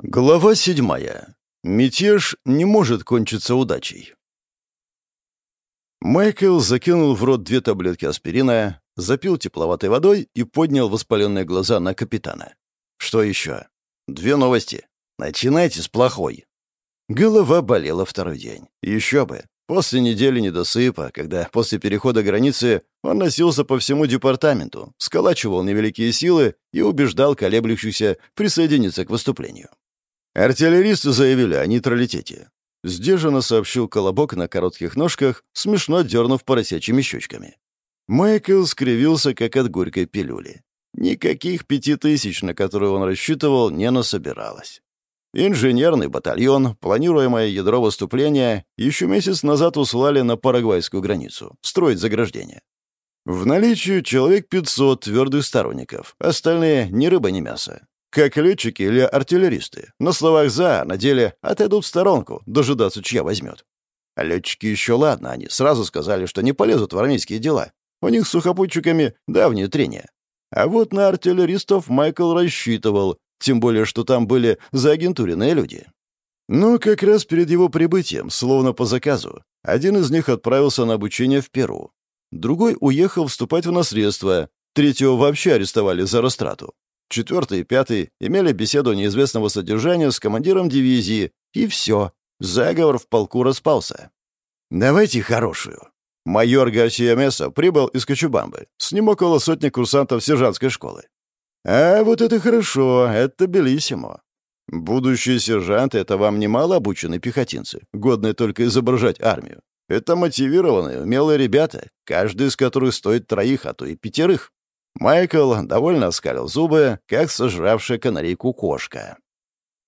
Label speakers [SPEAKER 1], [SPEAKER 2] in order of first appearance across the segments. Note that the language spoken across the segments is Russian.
[SPEAKER 1] Глава седьмая. Мятеж не может кончиться удачей. Майкл закинул в рот две таблетки аспирина, запил тепловатой водой и поднял воспаленные глаза на капитана. «Что еще?» «Две новости. Начинайте с плохой». Голова болела второй день. Еще бы. После недели недосыпа, когда после перехода границы он носился по всему департаменту, сколачивал невеликие силы и убеждал колеблющихся присоединиться к выступлению. Артиллеристы заявили о нейтралитете. Сдержанно сообщил Колобок на коротких ножках, смешно дернув поросячьими щечками. Майкл скривился, как от горькой пилюли. Никаких пяти тысяч, на которые он рассчитывал, не насобиралось. Инженерный батальон, планируемое ядро выступления, еще месяц назад услали на парагвайскую границу, строить заграждение. В наличии человек 500 твердых сторонников, остальные ни рыба, ни мясо. Как летчики или артиллеристы. На словах «за», на деле отойдут в сторонку, дожидаться, чья возьмет. А летчики еще ладно, они сразу сказали, что не полезут в армейские дела. У них с сухопутчиками давние трения. А вот на артиллеристов Майкл рассчитывал, тем более, что там были заагентуренные люди. Но как раз перед его прибытием, словно по заказу, один из них отправился на обучение в Перу. Другой уехал вступать в наследство, третьего вообще арестовали за растрату. Четвертый и пятый имели беседу неизвестного содержания с командиром дивизии, и все. Заговор в полку распался. «Давайте хорошую». Майор Гарсия Меса прибыл из Кочубамбы. С ним около сотни курсантов сержантской школы. «А вот это хорошо, это белиссимо. Будущие сержанты — это вам немало обученные пехотинцы, годные только изображать армию. Это мотивированные, умелые ребята, каждый из которых стоит троих, а то и пятерых. Майкл довольно оскалил зубы, как сожравшая канарейку кошка.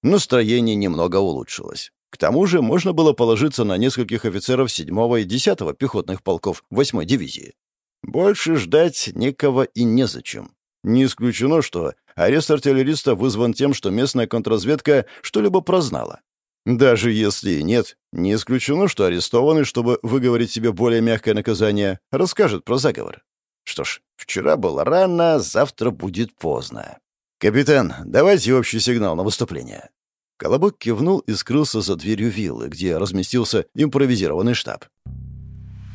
[SPEAKER 1] Настроение немного улучшилось. К тому же можно было положиться на нескольких офицеров 7-го и 10-го пехотных полков 8-й дивизии. Больше ждать никого и незачем. Не исключено, что арест артиллериста вызван тем, что местная контрразведка что-либо прознала. Даже если и нет, не исключено, что арестованный, чтобы выговорить себе более мягкое наказание, расскажет про заговор. Что ж, вчера было рано, завтра будет поздно. «Капитан, давайте общий сигнал на выступление». Колобок кивнул и скрылся за дверью виллы, где разместился импровизированный штаб.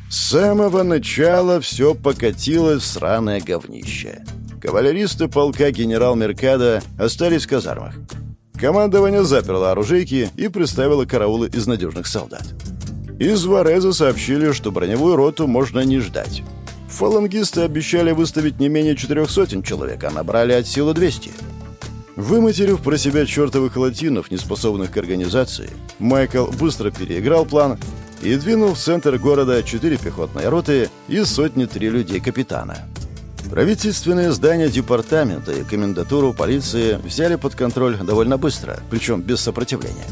[SPEAKER 1] С самого начала все покатилось в сраное говнище. Кавалеристы полка генерал Меркада остались в казармах. Командование заперло оружейки и приставило караулы из надежных солдат. Из Вареза сообщили, что броневую роту можно не ждать. Фалангисты обещали выставить не менее четырех сотен человек, а набрали от силы 200. Выматерив про себя чертовых латинов, неспособных к организации, Майкл быстро переиграл план и двинул в центр города четыре пехотные роты и сотни-три людей капитана. Правительственные здания департамента и комендатуру полиции взяли под контроль довольно быстро, причем без сопротивления.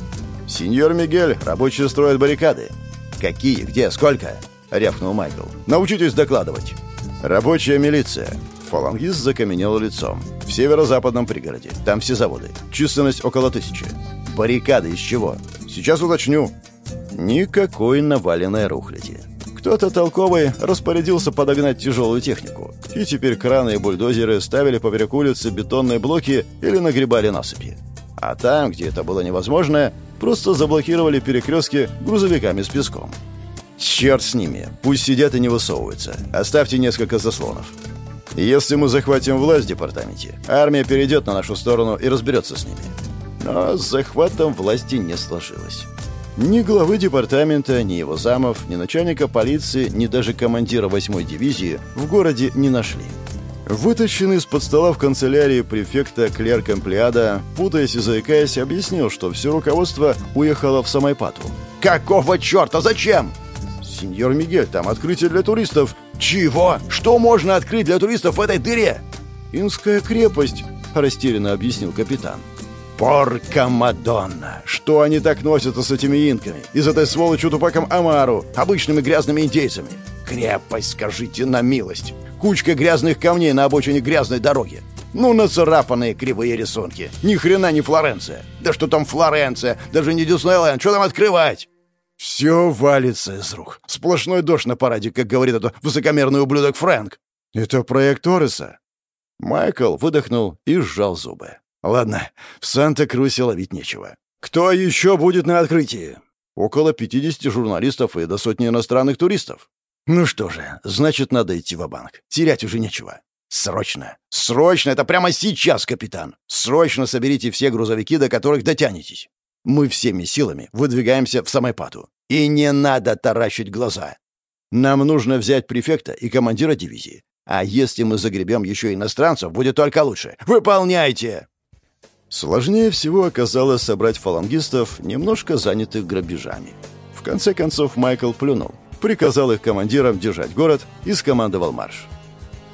[SPEAKER 1] «Сеньор Мигель, рабочие строят баррикады». «Какие? Где? Сколько?» — рявкнул Майкл. «Научитесь докладывать». «Рабочая милиция». Фалангист закаменел лицом. «В северо-западном пригороде. Там все заводы. Численность около тысячи». «Баррикады из чего?» «Сейчас уточню». Никакой наваленной рухляди. Кто-то толковый распорядился подогнать тяжелую технику. И теперь краны и бульдозеры ставили поперек улицы бетонные блоки или нагребали насыпи. А там, где это было невозможно, просто заблокировали перекрестки грузовиками с песком. Черт с ними. Пусть сидят и не высовываются. Оставьте несколько заслонов. Если мы захватим власть в департаменте, армия перейдет на нашу сторону и разберется с ними. Но с захватом власти не сложилось. Ни главы департамента, ни его замов, ни начальника полиции, ни даже командира 8-й дивизии в городе не нашли. Вытащенный из-под стола в канцелярии префекта клерк Эмплиада, путаясь и заикаясь, объяснил, что все руководство уехало в Самайпату. «Какого черта? Зачем?» «Сеньор Мигель, там открытие для туристов». «Чего? Что можно открыть для туристов в этой дыре?» «Инская крепость», — растерянно объяснил капитан. «Порка Мадонна! Что они так носятся с этими инками? Из этой сволочью тупаком Амару, обычными грязными индейцами? Крепость, скажите на милость! Кучка грязных камней на обочине грязной дороги. Ну, нацарапанные кривые рисунки. Ни хрена не Флоренция. Да что там Флоренция? Даже не Диснейленд. Что там открывать? Все валится из рук. Сплошной дождь на параде, как говорит этот высокомерный ублюдок Фрэнк. Это проект Торреса. Майкл выдохнул и сжал зубы. Ладно, в Санта-Крусе ловить нечего. Кто еще будет на открытии? Около 50 журналистов и до сотни иностранных туристов. Ну что же, значит, надо идти в банк Терять уже нечего. Срочно! Срочно! Это прямо сейчас, капитан! Срочно соберите все грузовики, до которых дотянетесь. Мы всеми силами выдвигаемся в Самайпату. И не надо таращить глаза. Нам нужно взять префекта и командира дивизии. А если мы загребем еще иностранцев, будет только лучше. Выполняйте!» Сложнее всего оказалось собрать фалангистов, немножко занятых грабежами. В конце концов Майкл плюнул, приказал их командирам держать город и скомандовал марш.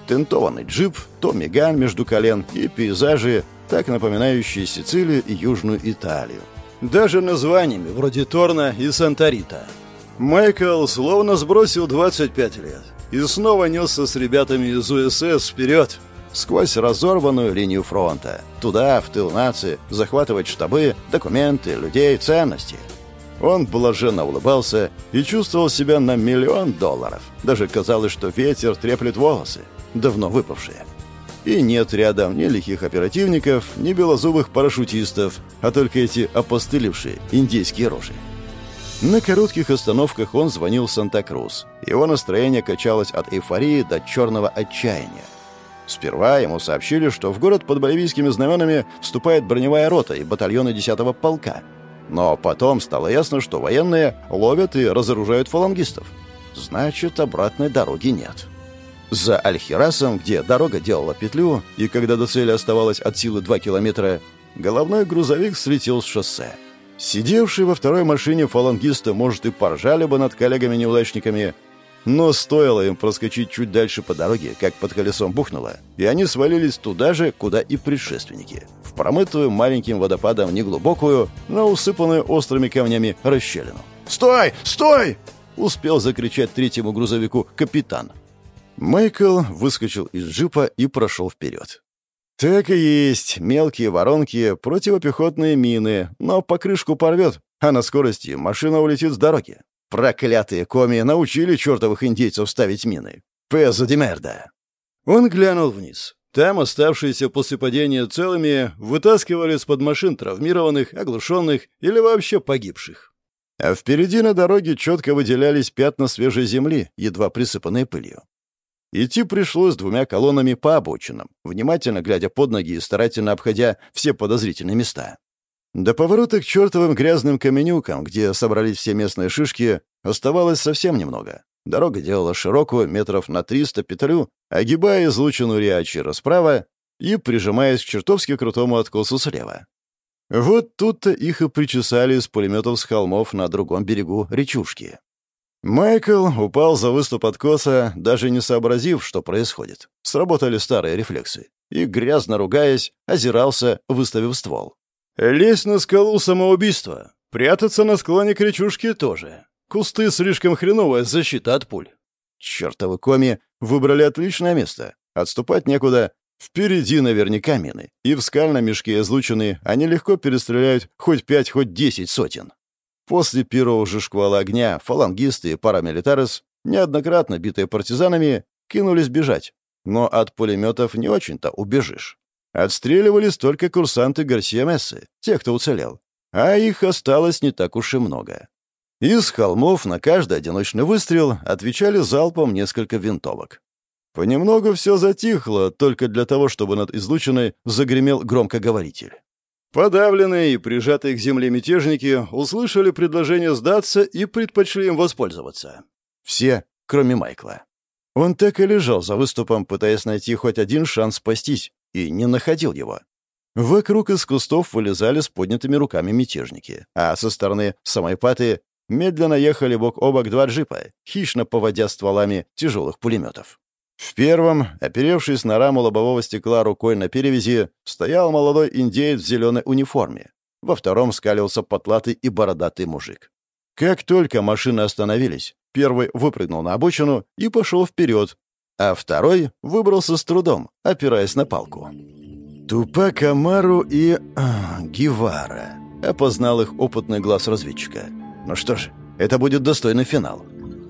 [SPEAKER 1] Тентованный джип, Томми Ган между колен и пейзажи, так напоминающие Сицилию и Южную Италию. Даже названиями, вроде Торна и Санторита. Майкл словно сбросил 25 лет и снова несся с ребятами из УСС вперед, сквозь разорванную линию фронта. Туда, в тыл нации, захватывать штабы, документы, людей, ценности. Он блаженно улыбался и чувствовал себя на миллион долларов. Даже казалось, что ветер треплет волосы, давно выпавшие. И нет рядом ни лихих оперативников, ни белозубых парашютистов, а только эти опостылевшие индейские рожи. На коротких остановках он звонил в Санта-Крус. Его настроение качалось от эйфории до черного отчаяния. Сперва ему сообщили, что в город под боливийскими знаменами вступает броневая рота и батальоны 10-го полка. Но потом стало ясно, что военные ловят и разоружают фалангистов. Значит, обратной дороги нет. За Альхирасом, где дорога делала петлю, и когда до цели оставалось от силы 2 километра, головной грузовик слетел с шоссе. Сидевшие во второй машине фалангисты, может, и поржали бы над коллегами-неудачниками, но стоило им проскочить чуть дальше по дороге, как под колесом бухнуло, и они свалились туда же, куда и предшественники, в промытую маленьким водопадом неглубокую, но усыпанную острыми камнями расщелину. «Стой! Стой!» — успел закричать третьему грузовику капитан. Майкл выскочил из джипа и прошел вперед. Так и есть. Мелкие воронки, противопехотные мины, но покрышку порвет, а на скорости машина улетит с дороги. Проклятые коми научили чертовых индейцев ставить мины. Пезо де мерда. Он глянул вниз. Там оставшиеся после падения целыми вытаскивали из-под машин травмированных, оглушенных или вообще погибших. А впереди на дороге четко выделялись пятна свежей земли, едва присыпанные пылью. Идти пришлось двумя колоннами по обочинам, внимательно глядя под ноги и старательно обходя все подозрительные места. До поворота к чертовым грязным каменюкам, где собрались все местные шишки, оставалось совсем немного. Дорога делала широкую, метров на 300 петлю, огибая излученную Риачи справа и прижимаясь к чертовски крутому откосу слева. Вот тут-то их и причесали из пулеметов с холмов на другом берегу речушки. Майкл упал за выступ откоса, даже не сообразив, что происходит. Сработали старые рефлексы. И, грязно ругаясь, озирался, выставив ствол. «Лезть на скалу самоубийства. Прятаться на склоне к речушке тоже. Кусты слишком хреновая защита от пуль. Чертовы коми выбрали отличное место. Отступать некуда. Впереди наверняка мины. И в скальном мешке излучены они легко перестреляют хоть пять, хоть десять сотен. После первого же шквала огня фалангисты и парамилитарес, неоднократно битые партизанами, кинулись бежать. Но от пулеметов не очень-то убежишь. Отстреливались только курсанты Гарсия Мессы, те, кто уцелел. А их осталось не так уж и много. Из холмов на каждый одиночный выстрел отвечали залпом несколько винтовок. Понемногу все затихло, только для того, чтобы над излученной загремел громкоговоритель. Подавленные и прижатые к земле мятежники услышали предложение сдаться и предпочли им воспользоваться. Все, кроме Майкла. Он так и лежал за выступом, пытаясь найти хоть один шанс спастись, и не находил его. Вокруг из кустов вылезали с поднятыми руками мятежники, а со стороны самой паты медленно ехали бок о бок два джипа, хищно поводя стволами тяжелых пулеметов. В первом, оперевшись на раму лобового стекла рукой на перевязи, стоял молодой индеец в зеленой униформе. Во втором скалился потлатый и бородатый мужик. Как только машины остановились, первый выпрыгнул на обочину и пошел вперед, а второй выбрался с трудом, опираясь на палку. Тупак Амару и... А, Гевара. Опознал их опытный глаз разведчика. Ну что ж, это будет достойный финал.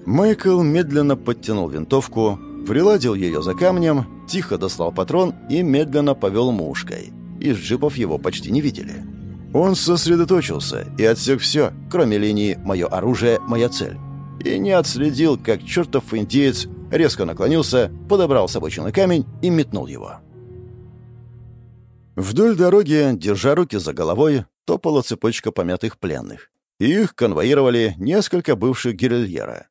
[SPEAKER 1] Майкл медленно подтянул винтовку, приладил ее за камнем, тихо достал патрон и медленно повел мушкой. из джипов его почти не видели. Он сосредоточился и отсек все, кроме линии «Мое оружие, моя цель». И не отследил, как чертов индеец резко наклонился, подобрал с камень и метнул его. Вдоль дороги, держа руки за головой, топала цепочка помятых пленных. Их конвоировали несколько бывших гирильера.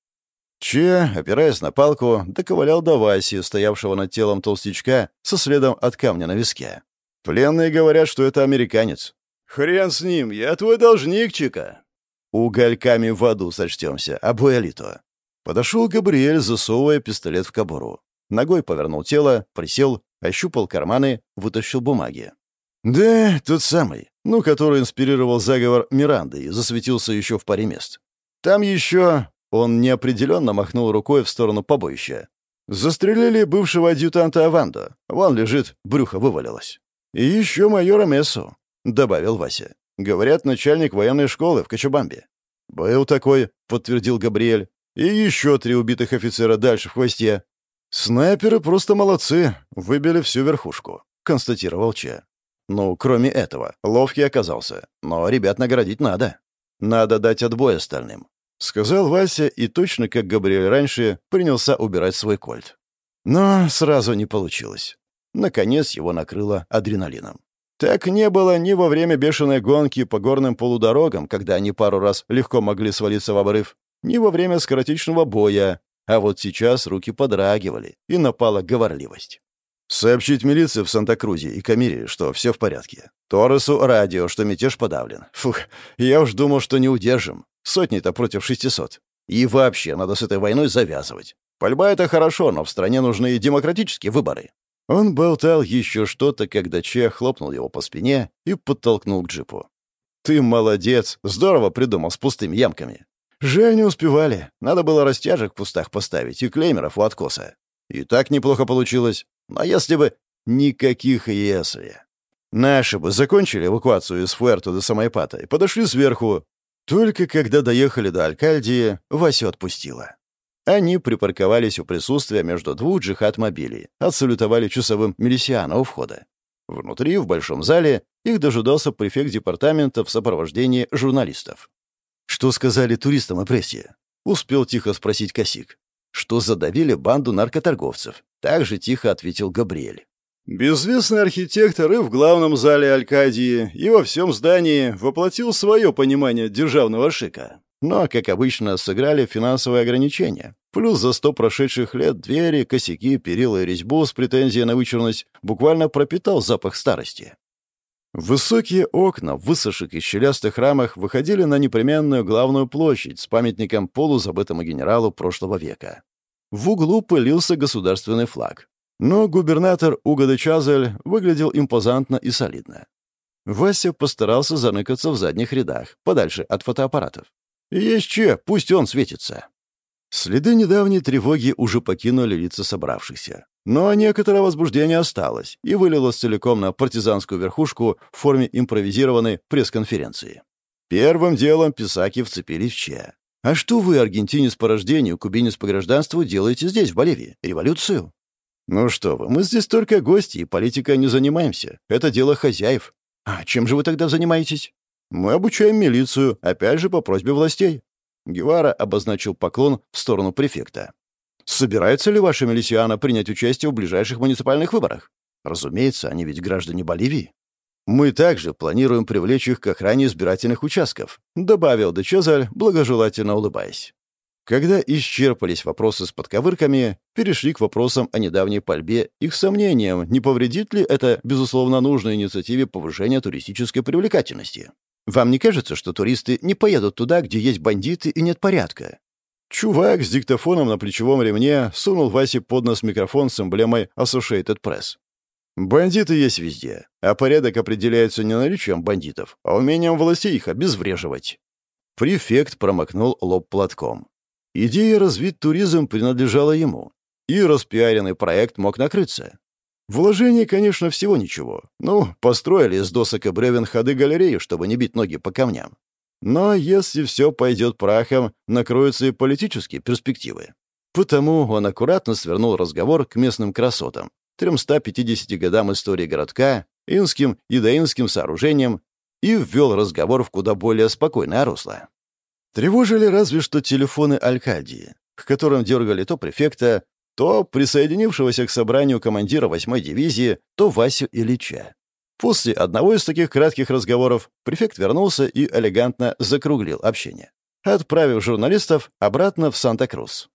[SPEAKER 1] Че, опираясь на палку, доковылял до Васи, стоявшего над телом толстячка, со следом от камня на виске. Пленные говорят, что это американец. «Хрен с ним, я твой должник, Чика!» «Угольками в аду сочтемся, абуэлито!» Подошел Габриэль, засовывая пистолет в кобуру. Ногой повернул тело, присел, ощупал карманы, вытащил бумаги. «Да, тот самый, ну, который инспирировал заговор Миранды и засветился еще в паре мест. Там еще...» Он неопределенно махнул рукой в сторону побоища. «Застрелили бывшего адъютанта Авандо. Вон лежит, брюхо вывалилось. И еще майора Мессу», — добавил Вася. «Говорят, начальник военной школы в Кочабамбе». «Был такой», — подтвердил Габриэль. «И еще три убитых офицера дальше в хвосте». «Снайперы просто молодцы, выбили всю верхушку», — констатировал Че. Ну, кроме этого, ловкий оказался. Но ребят наградить надо. Надо дать отбой остальным. Сказал Вася и точно, как Габриэль раньше, принялся убирать свой кольт. Но сразу не получилось. Наконец его накрыло адреналином. Так не было ни во время бешеной гонки по горным полудорогам, когда они пару раз легко могли свалиться в обрыв, ни во время скоротечного боя, а вот сейчас руки подрагивали, и напала говорливость. Сообщить милиции в Санта-Крузе и Камире, что все в порядке. Торресу радио, что мятеж подавлен. Фух, я уж думал, что не удержим. Сотни-то против шестисот. И вообще, надо с этой войной завязывать. Пальба — это хорошо, но в стране нужны демократические выборы. Он болтал еще что-то, когда Че хлопнул его по спине и подтолкнул к джипу. «Ты молодец! Здорово придумал с пустыми ямками. Жаль, не успевали. Надо было растяжек в кустах поставить и клеймеров у откоса. И так неплохо получилось. Но если бы... Никаких «если». Наши бы закончили эвакуацию из Фуэрто до Самайпата и подошли сверху. Только когда доехали до Алькальдии, Васю отпустила. Они припарковались у присутствия между двух джихад-мобилей, отсалютовали часовым милисиана у входа. Внутри, в большом зале, их дожидался префект департамента в сопровождении журналистов. «Что сказали туристам и прессе?» — успел тихо спросить Косик что задавили банду наркоторговцев. Так же тихо ответил Габриэль. Безвестный архитектор и в главном зале Алькадии, и во всем здании воплотил свое понимание державного шика. Но, как обычно, сыграли финансовые ограничения. Плюс за сто прошедших лет двери, косяки, перила и резьбу с претензией на вычурность буквально пропитал запах старости. Высокие окна в высохших и щелястых рамах выходили на непременную главную площадь с памятником полузабытому генералу прошлого века. В углу пылился государственный флаг. Но губернатор Уго Чазель выглядел импозантно и солидно. Вася постарался заныкаться в задних рядах, подальше от фотоаппаратов. «Есть че, пусть он светится». Следы недавней тревоги уже покинули лица собравшихся. Но некоторое возбуждение осталось и вылилось целиком на партизанскую верхушку в форме импровизированной пресс-конференции. Первым делом писаки вцепились в Че. «А что вы, аргентинец по рождению, кубинец по гражданству, делаете здесь, в Боливии? Революцию?» «Ну что вы, мы здесь только гости, и политикой не занимаемся. Это дело хозяев. А чем же вы тогда занимаетесь?» «Мы обучаем милицию, опять же по просьбе властей». Гевара обозначил поклон в сторону префекта. Собирается ли ваша милисиана принять участие в ближайших муниципальных выборах? Разумеется, они ведь граждане Боливии. Мы также планируем привлечь их к охране избирательных участков», — добавил Дечезаль, благожелательно улыбаясь. Когда исчерпались вопросы с подковырками, перешли к вопросам о недавней пальбе и к сомнениям, не повредит ли это, безусловно, нужной инициативе повышения туристической привлекательности. Вам не кажется, что туристы не поедут туда, где есть бандиты и нет порядка? Чувак с диктофоном на плечевом ремне сунул Васе под нос микрофон с эмблемой Associated Press. «Бандиты есть везде, а порядок определяется не наличием бандитов, а умением властей их обезвреживать». Префект промокнул лоб платком. Идея развить туризм принадлежала ему, и распиаренный проект мог накрыться. Вложение, конечно, всего ничего. Ну, построили из досок и бревен ходы галереи, чтобы не бить ноги по камням. Но если все пойдет прахом, накроются и политические перспективы. Потому он аккуратно свернул разговор к местным красотам, 350 годам истории городка инским и доинским сооружениям и ввел разговор в куда более спокойное русло. Тревожили разве что телефоны Алькадии, к которым дергали то префекта, то присоединившегося к собранию командира 8-й дивизии, то Васю Ильича. После одного из таких кратких разговоров префект вернулся и элегантно закруглил общение, отправив журналистов обратно в Санта-Крус.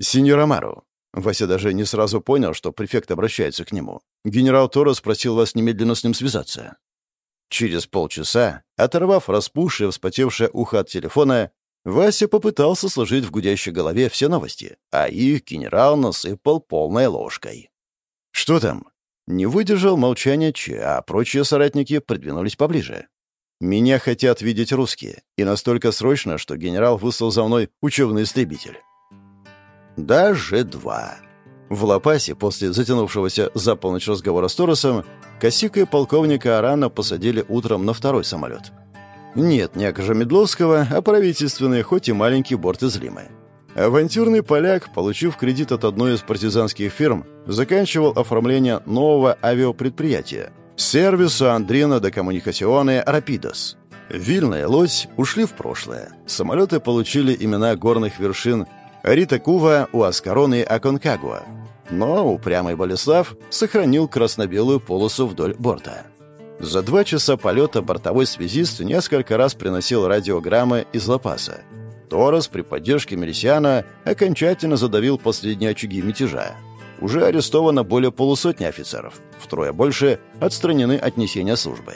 [SPEAKER 1] «Синьор Амару». Вася даже не сразу понял, что префект обращается к нему. «Генерал Торос просил вас немедленно с ним связаться». Через полчаса, оторвав распухшее, вспотевшее ухо от телефона, Вася попытался сложить в гудящей голове все новости, а их генерал насыпал полной ложкой. «Что там?» Не выдержал молчания Че, а прочие соратники придвинулись поближе. «Меня хотят видеть русские, и настолько срочно, что генерал выслал за мной учебный истребитель». Даже два. В Лопасе после затянувшегося за полночь разговора с Торосом Косика и полковника Арана посадили утром на второй самолет. Нет не Акажа Медловского, а правительственный, хоть и маленький борт из Лимы. Авантюрный поляк, получив кредит от одной из партизанских фирм, заканчивал оформление нового авиапредприятия – сервиса Андрина де Коммуникационе Рапидос. Вильна и Лось ушли в прошлое. Самолеты получили имена горных вершин Рита Кува, Уаскарон и Аконкагуа. Но упрямый Болеслав сохранил красно-белую полосу вдоль борта. За два часа полета бортовой связист несколько раз приносил радиограммы из Лапаса. Торос при поддержке Мелисиана окончательно задавил последние очаги мятежа. Уже арестовано более полусотни офицеров, втрое больше отстранены от несения службы.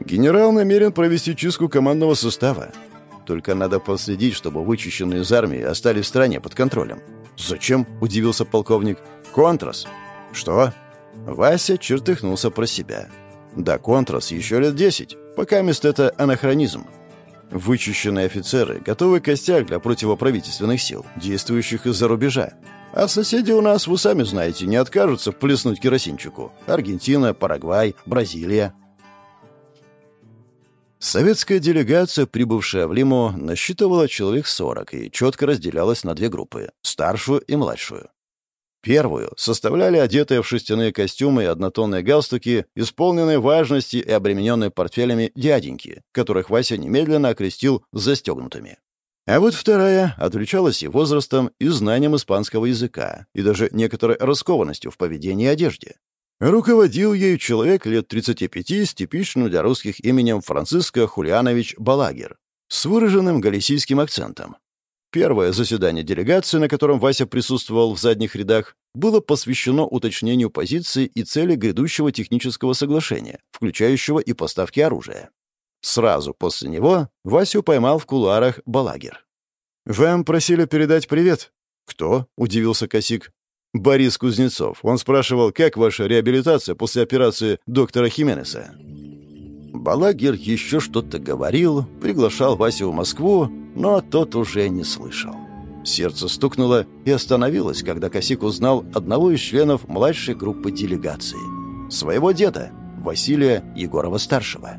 [SPEAKER 1] Генерал намерен провести чистку командного состава. Только надо последить, чтобы вычищенные из армии остались в стране под контролем. «Зачем?» – удивился полковник. «Контрас». «Что?» Вася чертыхнулся про себя. Да, контрас еще лет десять, пока мест это анахронизм. Вычищенные офицеры — готовый костяк для противоправительственных сил, действующих из-за рубежа. А соседи у нас, вы сами знаете, не откажутся плеснуть керосинчику. Аргентина, Парагвай, Бразилия. Советская делегация, прибывшая в Лиму, насчитывала человек 40 и четко разделялась на две группы — старшую и младшую. Первую составляли одетые в шерстяные костюмы и однотонные галстуки, исполненные важности и обремененные портфелями дяденьки, которых Вася немедленно окрестил застегнутыми. А вот вторая отличалась и возрастом, и знанием испанского языка, и даже некоторой раскованностью в поведении и одежде. Руководил ею человек лет 35 с типичным для русских именем Франциско Хулианович Балагер, с выраженным галисийским акцентом. Первое заседание делегации, на котором Вася присутствовал в задних рядах, было посвящено уточнению позиции и цели грядущего технического соглашения, включающего и поставки оружия. Сразу после него Васю поймал в кулуарах Балагер. «Вам просили передать привет?» «Кто?» — удивился Косик. «Борис Кузнецов. Он спрашивал, как ваша реабилитация после операции доктора Хименеса?» Балагер еще что-то говорил, приглашал Васю в Москву, но тот уже не слышал. Сердце стукнуло и остановилось, когда Косик узнал одного из членов младшей группы делегации. Своего деда, Василия Егорова-старшего.